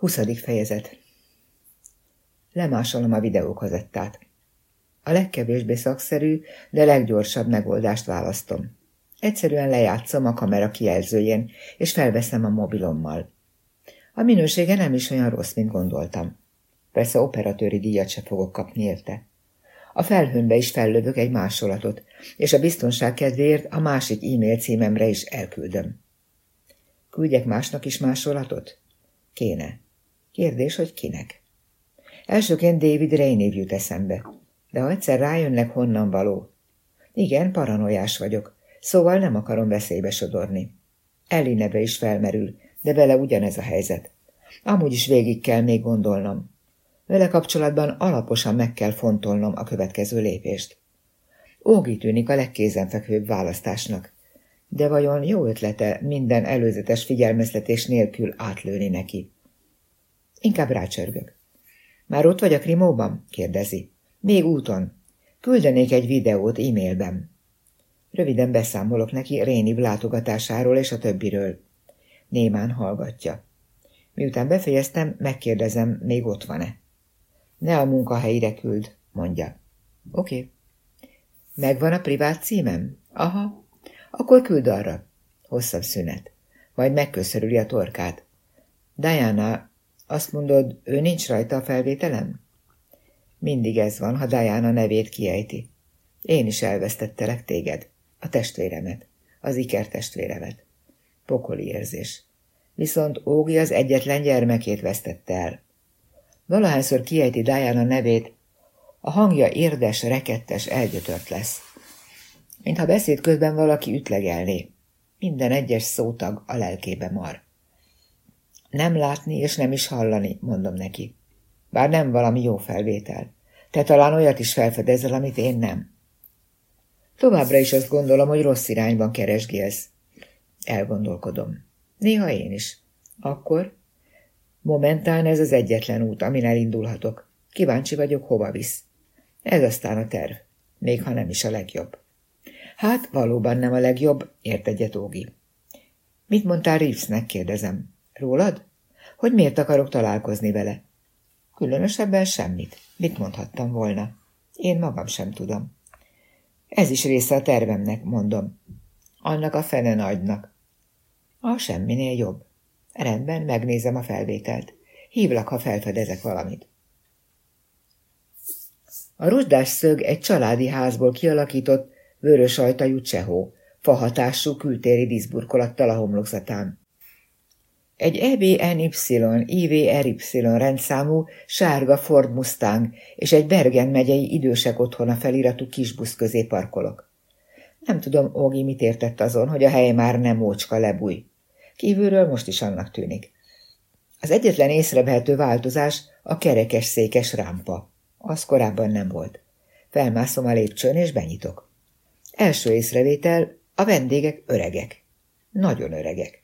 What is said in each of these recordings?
Huszadik fejezet Lemásolom a videókazettát. A legkevésbé szakszerű, de leggyorsabb megoldást választom. Egyszerűen lejátszom a kamera kijelzőjén, és felveszem a mobilommal. A minősége nem is olyan rossz, mint gondoltam. Persze operatőri díjat se fogok kapni érte. A felhőnbe is fellövök egy másolatot, és a biztonság kedvéért a másik e-mail címemre is elküldöm. Küldjek másnak is másolatot? Kéne. Kérdés, hogy kinek. Elsőként David Rainey jut eszembe, de ha egyszer rájönnek, honnan való. Igen, paranoiás vagyok, szóval nem akarom veszélybe sodorni. Ellie neve is felmerül, de vele ugyanez a helyzet. Amúgy is végig kell még gondolnom. Vele kapcsolatban alaposan meg kell fontolnom a következő lépést. Ógi tűnik a legkézenfekvőbb választásnak, de vajon jó ötlete minden előzetes figyelmeztetés nélkül átlőni neki? Inkább rácsörgök. Már ott vagy a krimóban? kérdezi. Még úton. Küldenék egy videót e-mailben. Röviden beszámolok neki Réni látogatásáról és a többiről. Némán hallgatja. Miután befejeztem, megkérdezem, még ott van-e. Ne a munkahelyére küld, mondja. Oké. Okay. Megvan a privát címem? Aha. Akkor küld arra. Hosszabb szünet. Majd megköszörüli a torkát. Diana, azt mondod, ő nincs rajta a felvételem? Mindig ez van, ha Diana nevét kiejti. Én is elvesztettelek téged, a testvéremet, az iker testvéremet. Pokoli érzés. Viszont Ógi az egyetlen gyermekét vesztette el. Valahányszor kiejti Diana nevét, a hangja érdes, rekettes, elgyötört lesz. Mintha beszéd közben valaki ütlegelné. Minden egyes szótag a lelkébe mar. Nem látni és nem is hallani, mondom neki. Bár nem valami jó felvétel. Te talán olyat is felfedezel, amit én nem. Továbbra is azt gondolom, hogy rossz irányban keresgélsz. Elgondolkodom. Néha én is. Akkor? Momentán ez az egyetlen út, amin elindulhatok. Kíváncsi vagyok, hova visz. Ez aztán a terv, még ha nem is a legjobb. Hát, valóban nem a legjobb, ért egyet Ógi. Mit mondtál Reevesnek, kérdezem. Rólad? Hogy miért akarok találkozni vele? Különösebben semmit. Mit mondhattam volna? Én magam sem tudom. Ez is része a tervemnek, mondom. Annak a fene nagynak. A semminél jobb. Rendben, megnézem a felvételt. Hívlak, ha felfedezek valamit. A rozsdás szög egy családi házból kialakított, vörös ajtajú csehó, fahatású kültéri díszburkolattal a homlokzatán. Egy EBNY, IVRY rendszámú sárga Ford Mustang és egy Bergen megyei idősek otthona feliratú kisbusz közé parkolok. Nem tudom, Ógi mit értett azon, hogy a hely már nem mócska lebúj. Kívülről most is annak tűnik. Az egyetlen észrevehető változás a kerekes székes rámpa. Az korábban nem volt. Felmászom a lépcsőn és benyitok. Első észrevétel, a vendégek öregek. Nagyon öregek.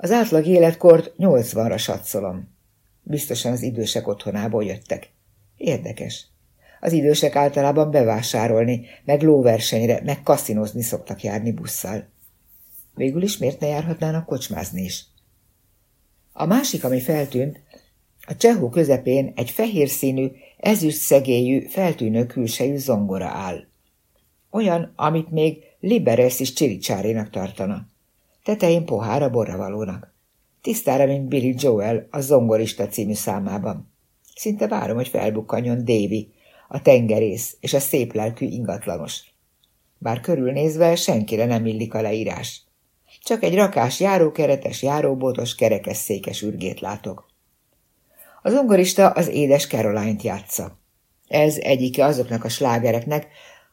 Az átlag életkort nyolcvanra satszolom. Biztosan az idősek otthonából jöttek. Érdekes. Az idősek általában bevásárolni, meg lóversenyre, meg kaszinozni szoktak járni busszal. Végül is miért ne járhatnának kocsmázni is? A másik, ami feltűnt, a csehó közepén egy fehér színű, ezüst szegélyű, feltűnő külsejű zongora áll. Olyan, amit még Liberes is csiricsárénak tartana. Tetején pohára borravalónak. Tisztára, mint Billy Joel a Zongorista című számában. Szinte várom, hogy felbukkanjon Davy, a tengerész és a szép lelkű ingatlanos. Bár körülnézve senkire nem illik a leírás. Csak egy rakás járókeretes, járóbotos, kerekes székes ürgét látok. Az zongorista az édes Caroline-t játsza. Ez egyike azoknak a slágereknek,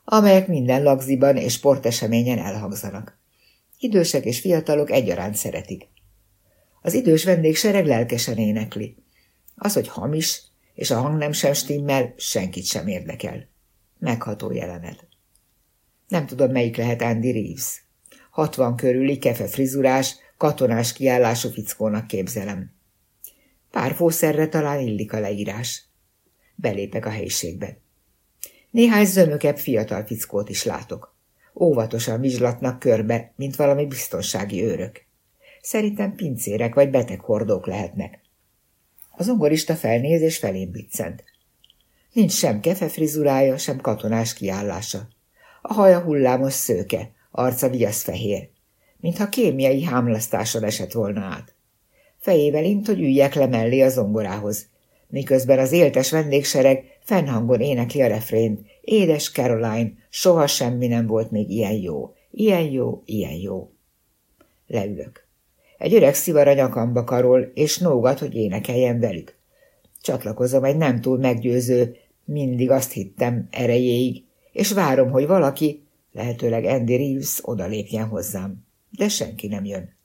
amelyek minden lagziban és sporteseményen elhangzanak. Idősek és fiatalok egyaránt szeretik. Az idős vendégsereg lelkesen énekli. Az, hogy hamis, és a hang nem sem stimmel, senkit sem érdekel. Megható jelenet. Nem tudom, melyik lehet Andy Reeves. Hatvan körüli, kefe frizurás, katonás kiállású fickónak képzelem. Pár fószerre talán illik a leírás. Belépek a helyiségbe. Néhány zömökebb fiatal fickót is látok. Óvatosan vizslatnak körbe, mint valami biztonsági őrök. Szerintem pincérek vagy beteghordók lehetnek. Az ongorista felnéz és felém biccent. Nincs sem kefefrizurája, sem katonás kiállása. A haja hullámos szőke, arca viasz fehér, mintha kémiai hámlasztáson esett volna át. Fejével int, hogy üljek le mellé a zongorához, miközben az éltes vendégsereg fennhangon énekli a refrént. Édes Caroline, soha semmi nem volt még ilyen jó. Ilyen jó, ilyen jó. Leülök. Egy öreg szivar a nyakamba karol, és nógat, hogy énekeljen velük. Csatlakozom egy nem túl meggyőző, mindig azt hittem erejéig, és várom, hogy valaki, lehetőleg Andy Reeves odalépjen hozzám. De senki nem jön.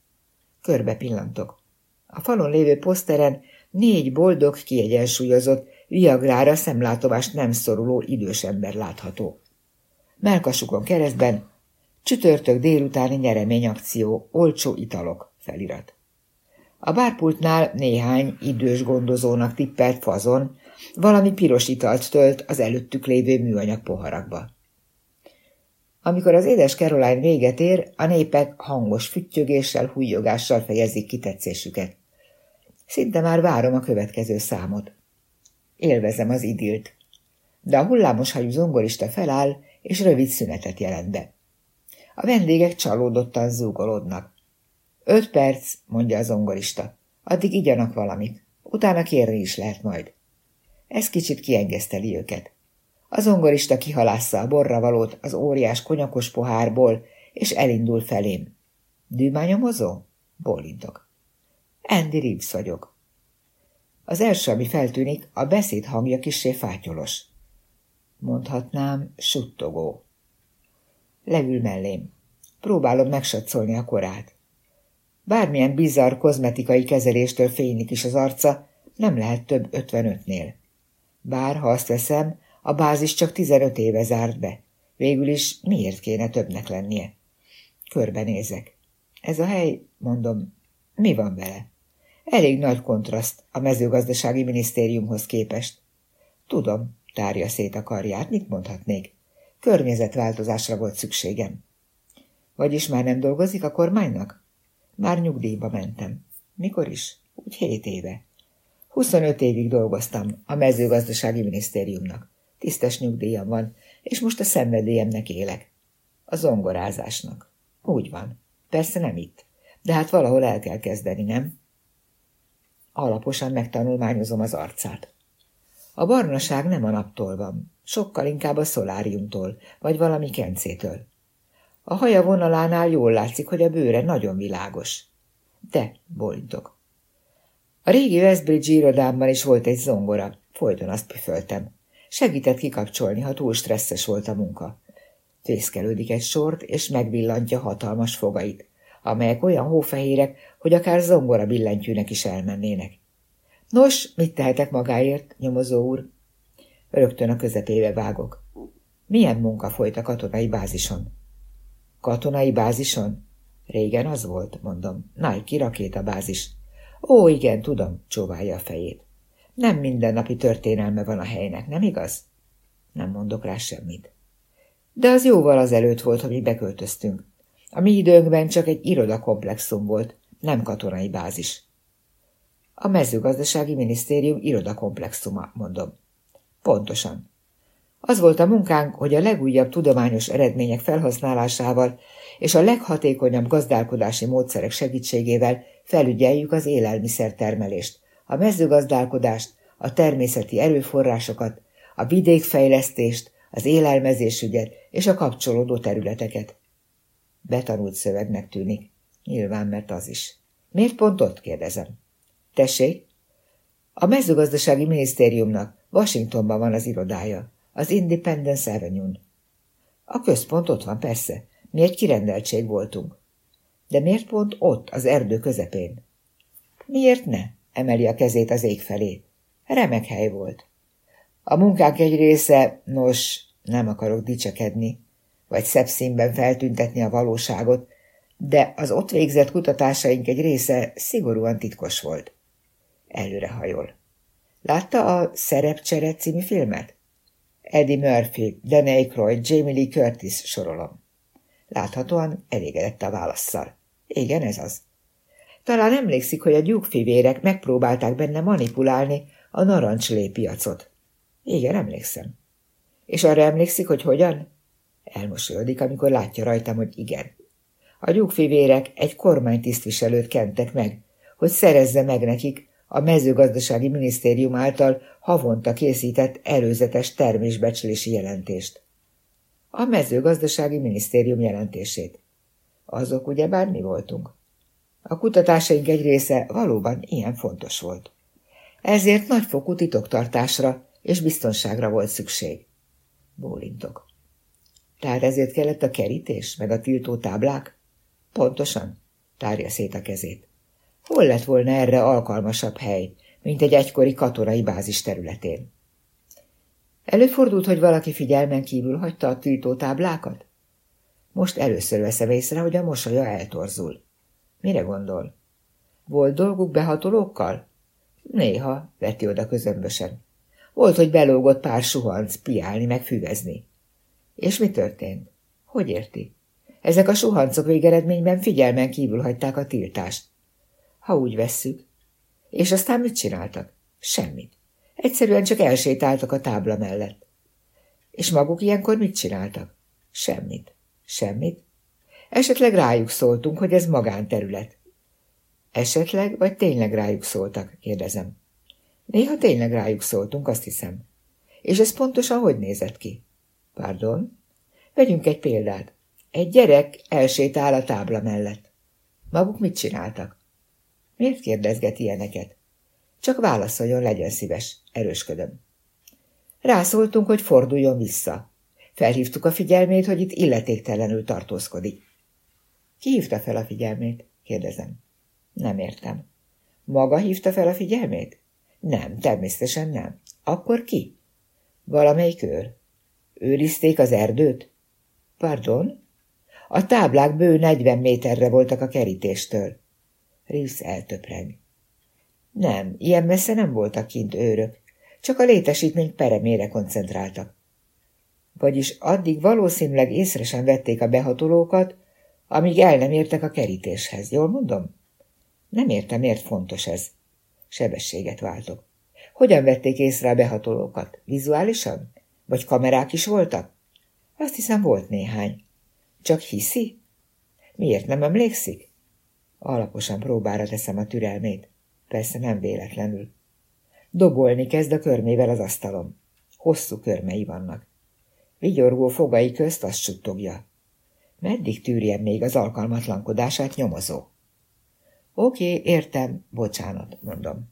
Körbe pillantok. A falon lévő poszteren négy boldog, kiegyensúlyozott, viagrára szemlátomást nem szoruló idős ember látható. Melkasukon keresztben csütörtök délutáni nyereményakció, olcsó italok felirat. A bárpultnál néhány idős gondozónak tippelt fazon valami piros italt tölt az előttük lévő műanyag poharakba. Amikor az édes Caroline véget ér, a népek hangos füttyögéssel, hújogással fejezik kitetszésüket. Szinte már várom a következő számot. Élvezem az idilt. De a hullámos hajú zongorista feláll, és rövid szünetet jelent be. A vendégek csalódottan zúgolódnak. Öt perc, mondja a zongorista. Addig igyanak valamit. Utána kérni is lehet majd. Ez kicsit kiengeszteli őket. A zongorista kihalásza a borra valót az óriás konyakos pohárból, és elindul felém. Dűmányomozó? Bólintok. Andy Reeves vagyok. Az első, ami feltűnik, a beszéd hangja kissé fátyolos. Mondhatnám, suttogó. Leül mellém. Próbálom megsatszolni a korát. Bármilyen bizarr kozmetikai kezeléstől fénylik is az arca, nem lehet több 55-nél. Bár, ha azt veszem, a bázis csak 15 éve zárt be. Végül is miért kéne többnek lennie? Körbenézek. Ez a hely, mondom, mi van vele? Elég nagy kontraszt a mezőgazdasági minisztériumhoz képest. Tudom, tárja szét a karját, mit mondhatnék? Környezetváltozásra volt szükségem. Vagyis már nem dolgozik a kormánynak? Már nyugdíjba mentem. Mikor is? Úgy hét éve. 25 évig dolgoztam a mezőgazdasági minisztériumnak. Tisztes nyugdíjam van, és most a szenvedélyemnek élek. A zongorázásnak. Úgy van. Persze nem itt. De hát valahol el kell kezdeni, nem? Alaposan megtanulmányozom az arcát. A barnaság nem a naptól van, sokkal inkább a szoláriumtól, vagy valami kencétől. A haja vonalánál jól látszik, hogy a bőre nagyon világos. De, bolintok. A régi Westbridge irodámban is volt egy zongora, folyton azt püföltem. Segített kikapcsolni, ha túl stresszes volt a munka. Fészkelődik egy sort, és megvillantja hatalmas fogait amelyek olyan hófehérek, hogy akár zongora billentyűnek is elmennének. Nos, mit tehetek magáért, nyomozó úr? Rögtön a közepébe vágok. Milyen munka folyt a katonai bázison? Katonai bázison? Régen az volt, mondom. Nike bázis. Ó, igen, tudom, csóválja a fejét. Nem mindennapi történelme van a helynek, nem igaz? Nem mondok rá semmit. De az jóval az előtt volt, hogy beköltöztünk. A mi időnkben csak egy irodakomplexum volt, nem katonai bázis. A mezőgazdasági minisztérium irodakomplexuma, mondom. Pontosan. Az volt a munkánk, hogy a legújabb tudományos eredmények felhasználásával és a leghatékonyabb gazdálkodási módszerek segítségével felügyeljük az élelmiszertermelést, a mezőgazdálkodást, a természeti erőforrásokat, a vidékfejlesztést, az élelmezésügyet és a kapcsolódó területeket. Betanult szövegnek tűnik. Nyilván, mert az is. Miért pont ott kérdezem? Tessék? A mezőgazdasági minisztériumnak Washingtonban van az irodája, az Independence Avenue-n. A központ ott van, persze. Mi egy kirendeltség voltunk. De miért pont ott, az erdő közepén? Miért ne? Emeli a kezét az ég felé. Remek hely volt. A munkánk egy része, nos, nem akarok dicsekedni, vagy szebb színben feltüntetni a valóságot, de az ott végzett kutatásaink egy része szigorúan titkos volt. Előrehajol. Látta a Szerepcsere című filmet? Eddie Murphy, Dan Aykroyd, Jamie Lee Curtis sorolom. Láthatóan elégedett a válaszszal. Igen, ez az. Talán emlékszik, hogy a gyúkfivérek megpróbálták benne manipulálni a narancslé piacot. Igen, emlékszem. És arra emlékszik, hogy hogyan? Elmosolyodik, amikor látja rajtam, hogy igen. A gyúkfivérek egy kormánytisztviselőt kentek meg, hogy szerezze meg nekik a mezőgazdasági minisztérium által havonta készített előzetes termésbecslési jelentést. A mezőgazdasági minisztérium jelentését. Azok ugye bármi voltunk. A kutatásaink egy része valóban ilyen fontos volt. Ezért nagyfokú titoktartásra és biztonságra volt szükség. Bólintok. Tehát ezért kellett a kerítés, meg a tiltó táblák? Pontosan, tárja szét a kezét. Hol lett volna erre alkalmasabb hely, mint egy egykori katonai bázis területén? Előfordult, hogy valaki figyelmen kívül hagyta a tiltó táblákat? Most először veszem észre, hogy a mosolya eltorzul. Mire gondol? Volt dolguk behatolókkal? Néha, veti oda közömbösen. Volt, hogy belógott pár suhanc piálni meg füvezni. És mi történt? Hogy érti? Ezek a suhancok végeredményben figyelmen kívül hagyták a tiltást. Ha úgy vesszük. És aztán mit csináltak? Semmit. Egyszerűen csak elsétáltak a tábla mellett. És maguk ilyenkor mit csináltak? Semmit. Semmit? Esetleg rájuk szóltunk, hogy ez magánterület. Esetleg, vagy tényleg rájuk szóltak, kérdezem. Néha tényleg rájuk szóltunk, azt hiszem. És ez pontosan hogy nézett ki? Pardon? Vegyünk egy példát. Egy gyerek elsétál a tábla mellett. Maguk mit csináltak? Miért kérdezget ilyeneket? Csak válaszoljon, legyen szíves, erősködöm. Rászóltunk, hogy forduljon vissza. Felhívtuk a figyelmét, hogy itt illetéktelenül tartózkodik. Ki hívta fel a figyelmét? kérdezem. Nem értem. Maga hívta fel a figyelmét? Nem, természetesen nem. Akkor ki? Valamelyik őr. Őrizték az erdőt? Pardon? A táblák bő 40 méterre voltak a kerítéstől. Reeves eltöpreng. Nem, ilyen messze nem voltak kint őrök, csak a létesítmény peremére koncentráltak. Vagyis addig valószínűleg észre sem vették a behatolókat, amíg el nem értek a kerítéshez. Jól mondom? Nem értem, miért fontos ez. Sebességet váltok. Hogyan vették észre a behatolókat? Vizuálisan? Vagy kamerák is voltak? Azt hiszem volt néhány. Csak hiszi? Miért nem emlékszik? Alaposan próbára teszem a türelmét. Persze nem véletlenül. Dobolni kezd a körmével az asztalon. Hosszú körmei vannak. Vigyorgó fogai közt azt suttogja. Meddig tűrjem még az alkalmatlankodását nyomozó? Oké, értem, bocsánat, mondom.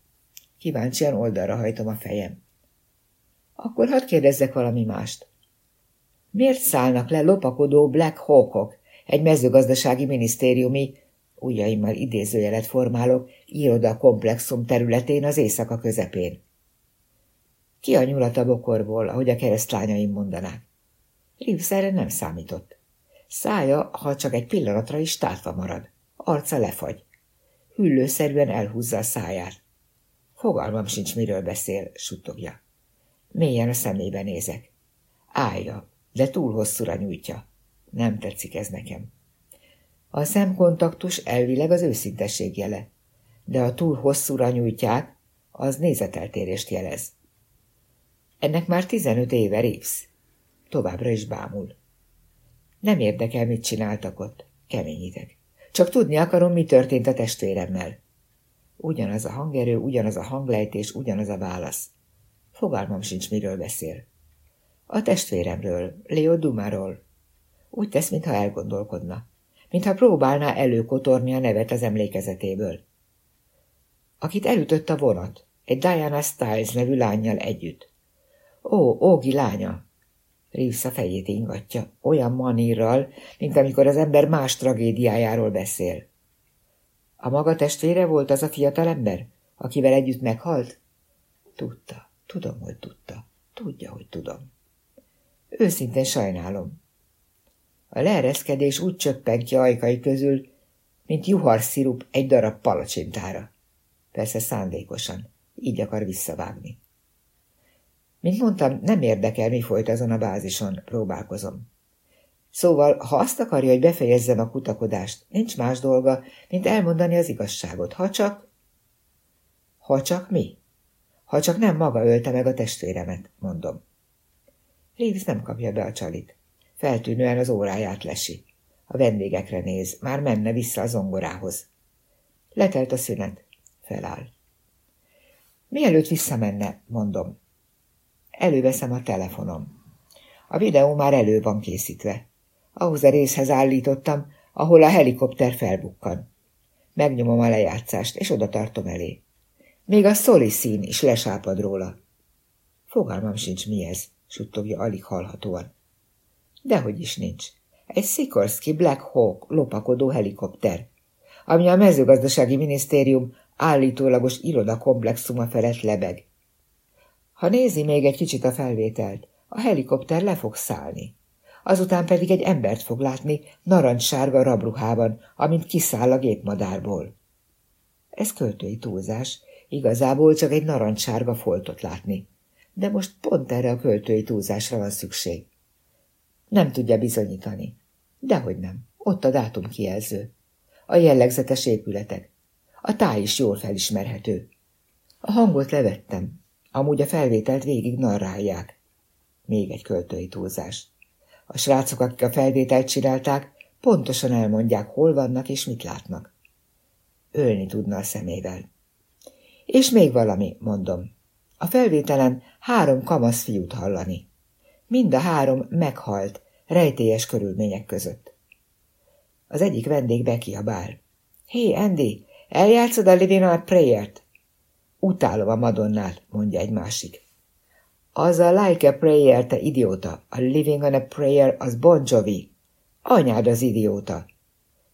Kíváncsian oldalra hajtom a fejem. Akkor hadd kérdezzek valami mást. Miért szállnak le lopakodó Black Hawkok egy mezőgazdasági minisztériumi, ujjaimmal idézőjelet formálok, iroda komplexum területén az éjszaka közepén? Ki a nyulat a bokorból, ahogy a keresztlányaim mondanák? Reeves erre nem számított. Szája, ha csak egy pillanatra is tátva marad. Arca lefagy. Hüllőszerűen elhúzza a száját. Fogalmam sincs, miről beszél, suttogja. Mélyen a szemébe nézek. Állja, de túl hosszúra nyújtja. Nem tetszik ez nekem. A szemkontaktus elvileg az őszintesség jele, de a túl hosszúra nyújtják, az nézeteltérést jelez. Ennek már tizenöt éve Reeves. Továbbra is bámul. Nem érdekel, mit csináltak ott. Keményítek. Csak tudni akarom, mi történt a testvéremmel. Ugyanaz a hangerő, ugyanaz a hanglejtés, ugyanaz a válasz. Fogalmam sincs, miről beszél. A testvéremről, Leo Dumáról. Úgy tesz, mintha elgondolkodna. Mintha próbálná előkotorni a nevet az emlékezetéből. Akit elütött a vonat, egy Diana Stiles nevű lányjal együtt. Ó, Ógi lánya, Reeves a fejét ingatja, olyan manírral, mint amikor az ember más tragédiájáról beszél. A maga testvére volt az a fiatal ember, akivel együtt meghalt? Tudta, tudom, hogy tudta. Tudja, hogy tudom. Őszintén sajnálom. A leereszkedés úgy csöppent ki ajkai közül, mint juharszirup egy darab palacsintára. Persze szándékosan, így akar visszavágni. Mint mondtam, nem érdekel, mi folyt azon a bázison, próbálkozom. Szóval, ha azt akarja, hogy befejezzem a kutakodást, nincs más dolga, mint elmondani az igazságot, ha csak... Ha csak mi? Ha csak nem maga ölte meg a testvéremet, mondom. Reeves nem kapja be a csalit. Feltűnően az óráját lesi. A vendégekre néz, már menne vissza a zongorához. Letelt a szünet. Feláll. Mielőtt visszamenne, mondom. Előveszem a telefonom. A videó már elő van készítve. Ahhoz a részhez állítottam, ahol a helikopter felbukkan. Megnyomom a lejátszást, és oda tartom elé. Még a szoli szín is lesápad róla. Fogalmam sincs mi ez, suttogja alig hallhatóan. Dehogy is nincs. Egy Sikorsky Black Hawk lopakodó helikopter, ami a mezőgazdasági minisztérium állítólagos irodakomplexuma felett lebeg. Ha nézi még egy kicsit a felvételt, a helikopter le fog szállni. Azután pedig egy embert fog látni narancssárga rabruhában, amint kiszáll a gépmadárból. Ez költői túlzás, igazából csak egy narancssárga foltot látni. De most pont erre a költői túlzásra van szükség. Nem tudja bizonyítani. Dehogy nem. Ott a dátum kijelző. A jellegzetes épületek. A táj is jól felismerhető. A hangot levettem. Amúgy a felvételt végig narrálják. Még egy költői túlzás. A srácok, akik a felvételt csinálták, pontosan elmondják, hol vannak és mit látnak. Ölni tudna a szemével. És még valami, mondom. A felvételen három kamasz fiút hallani. Mind a három meghalt, rejtélyes körülmények között. Az egyik vendég bekiabál. Hé, hey, Andy, eljátszod a Living on a Prayer-t? Utálom a Madonnát, mondja egy másik. Az a Like a Prayer, te idióta. A Living on a Prayer az Bon Jovi. Anyád az idióta.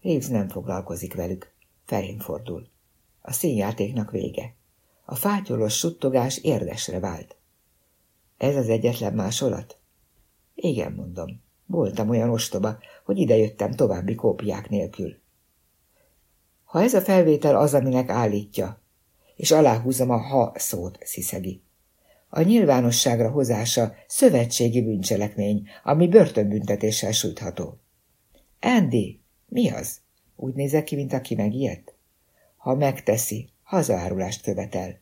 Reeves nem foglalkozik velük. Felén fordul. A színjátéknak vége. A fátyolos suttogás érdesre vált. Ez az egyetlen másolat? Igen, mondom. Voltam olyan ostoba, hogy idejöttem további kópiák nélkül. Ha ez a felvétel az, aminek állítja, és aláhúzom a ha szót, sziszegi. A nyilvánosságra hozása szövetségi bűncselekmény, ami börtönbüntetéssel sújtható. Andy, mi az? Úgy nézek ki, mint aki megijedt? Ha megteszi, hazaárulást követel.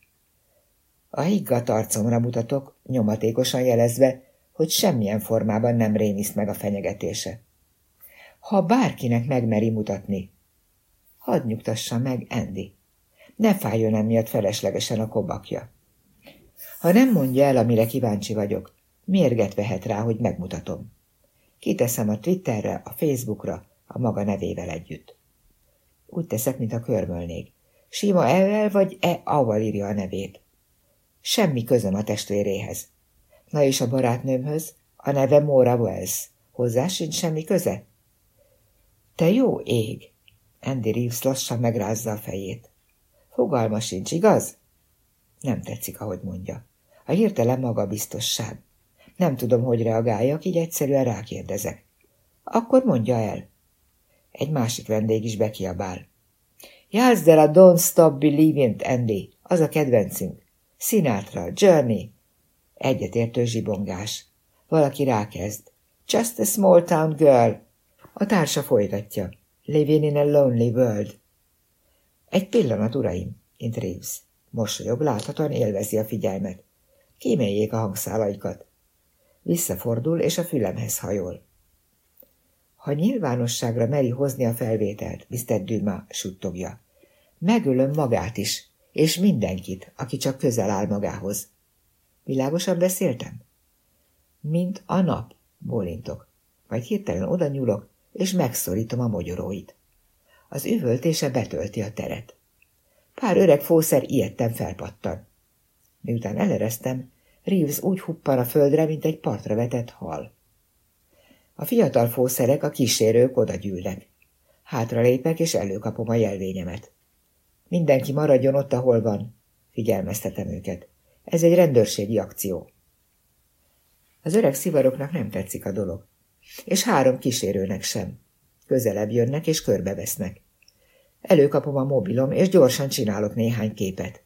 A higgadt arcomra mutatok, nyomatékosan jelezve, hogy semmilyen formában nem rémiszt meg a fenyegetése. Ha bárkinek megmeri mutatni, hadd nyugtassa meg Andy. Ne fájjon emiatt feleslegesen a kobakja. Ha nem mondja el, amire kíváncsi vagyok, mérget vehet rá, hogy megmutatom. Kiteszem a Twitterre, a Facebookra, a maga nevével együtt. Úgy teszek, mintha körmölnék. Sima e vagy E-val írja a nevét. Semmi közöm a testvéréhez. Na és a barátnőmhöz? A neve Mora Wells. Hozzá sincs semmi köze? Te jó ég! Andy Reeves lassan megrázza a fejét. Fogalma sincs, igaz? Nem tetszik, ahogy mondja. A hirtelen magabiztosság. Nem tudom, hogy reagáljak, így egyszerűen rákérdezek. Akkor mondja el. Egy másik vendég is bekiabál. Játszd el a Don't Stop Believing, Andy, az a kedvencünk. Sinatra, Journey. Egyetértő zsibongás. Valaki rákezd. Just a small town girl. A társa folytatja. Living in a lonely world. Egy pillanat, uraim, int Reeves. Mosolyog, láthatóan élvezi a figyelmet. Kíméljék a hangszálaikat. Visszafordul, és a fülemhez hajol. Ha nyilvánosságra meri hozni a felvételt, Mr. Duma suttogja, megölöm magát is, és mindenkit, aki csak közel áll magához. Világosan beszéltem? Mint a nap, bólintok. Majd hirtelen oda nyúlok, és megszorítom a mogyoróit. Az üvöltése betölti a teret. Pár öreg fószer ilyetten felpattan. Miután elereztem, Reeves úgy huppan a földre, mint egy partra vetett hal. A fiatal fószerek, a kísérők oda gyűlnek. Hátra lépek, és előkapom a jelvényemet. Mindenki maradjon ott, ahol van. Figyelmeztetem őket. Ez egy rendőrségi akció. Az öreg szivaroknak nem tetszik a dolog. És három kísérőnek sem. Közelebb jönnek és körbevesznek. Előkapom a mobilom, és gyorsan csinálok néhány képet.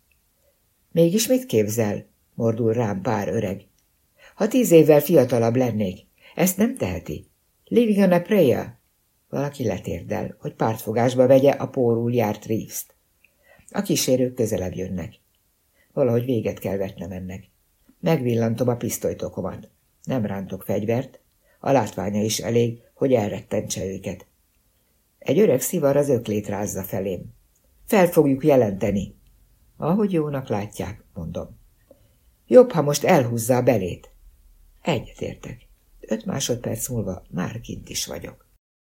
Mégis mit képzel? Mordul rám pár öreg. Ha tíz évvel fiatalabb lennék, ezt nem teheti. Living on a prayer? Valaki letérdel, hogy pártfogásba vegye a pórul járt Reeves-t. A kísérők közelebb jönnek. Valahogy véget kell vetnem ennek. Megvillantom a pisztolytokomat. Nem rántok fegyvert, a látványa is elég, hogy elrettentse őket. Egy öreg szivar az öklét rázza felém. Fel fogjuk jelenteni. Ahogy jónak látják, mondom. Jobb, ha most elhúzza a belét. Egyetértek. Öt másodperc múlva már kint is vagyok.